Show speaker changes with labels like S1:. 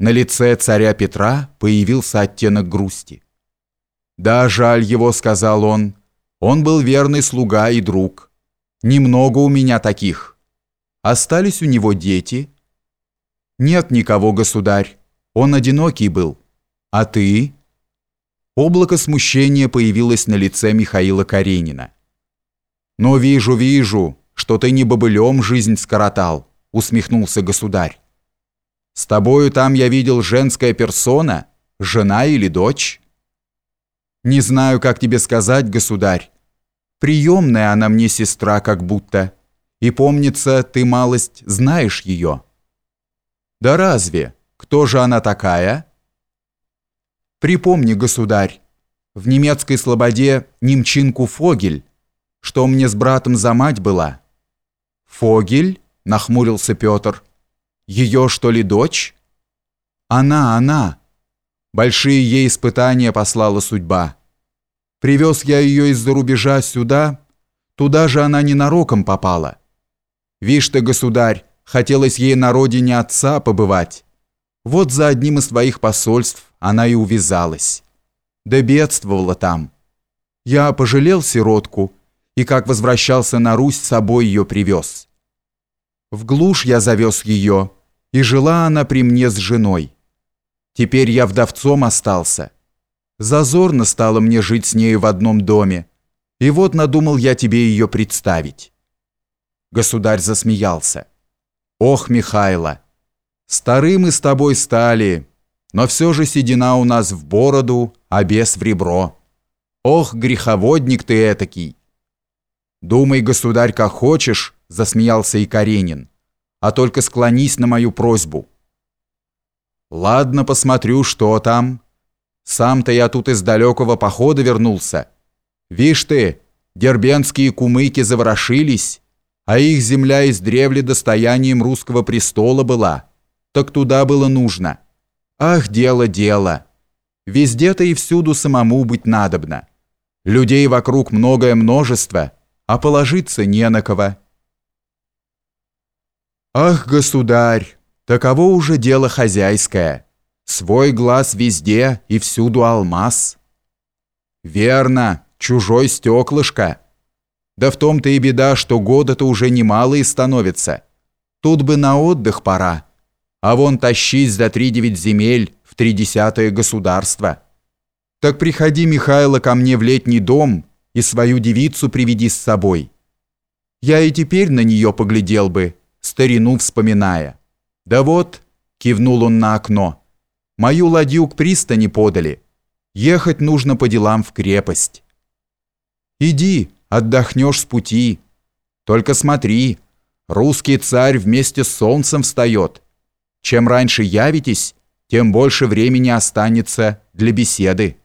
S1: На лице царя Петра появился оттенок грусти. «Да, жаль его», — сказал он. «Он был верный слуга и друг. Немного у меня таких. Остались у него дети?» «Нет никого, государь. Он одинокий был. А ты?» Облако смущения появилось на лице Михаила Каренина. «Но вижу, вижу, что ты не бобылем жизнь скоротал», — усмехнулся государь. С тобою там я видел женская персона, жена или дочь? Не знаю, как тебе сказать, государь. Приемная она мне сестра как будто. И помнится, ты малость знаешь ее. Да разве? Кто же она такая? Припомни, государь, в немецкой слободе немчинку Фогель, что мне с братом за мать была. Фогель? Нахмурился Петр. Ее, что ли, дочь? Она, она. Большие ей испытания послала судьба. Привез я ее из-за рубежа сюда, туда же она ненароком попала. Вишь ты, государь, хотелось ей на родине отца побывать. Вот за одним из твоих посольств она и увязалась. Да бедствовала там. Я пожалел сиротку, и как возвращался на Русь, с собой ее привез. В глушь я завез ее, и жила она при мне с женой. Теперь я вдовцом остался. Зазорно стало мне жить с нею в одном доме, и вот надумал я тебе ее представить». Государь засмеялся. «Ох, Михайло, стары мы с тобой стали, но все же седина у нас в бороду, а без в ребро. Ох, греховодник ты этакий!» «Думай, государь, как хочешь», — засмеялся и Каренин а только склонись на мою просьбу. Ладно, посмотрю, что там. Сам-то я тут из далекого похода вернулся. Вишь ты, дербенские кумыки заворошились, а их земля издревле достоянием русского престола была. Так туда было нужно. Ах, дело, дело. Везде-то и всюду самому быть надобно. Людей вокруг многое множество, а положиться не на кого. Ах, государь, таково уже дело хозяйское. Свой глаз везде и всюду алмаз. Верно, чужой стеклышко. Да в том-то и беда, что года-то уже немалые становятся. Тут бы на отдых пора. А вон тащись за три девять земель в тридесятое государство. Так приходи, Михайло, ко мне в летний дом и свою девицу приведи с собой. Я и теперь на нее поглядел бы, старину вспоминая. «Да вот», — кивнул он на окно, — «мою ладью к пристани подали. Ехать нужно по делам в крепость». «Иди, отдохнешь с пути. Только смотри, русский царь вместе с солнцем встает. Чем раньше явитесь, тем больше времени останется для беседы».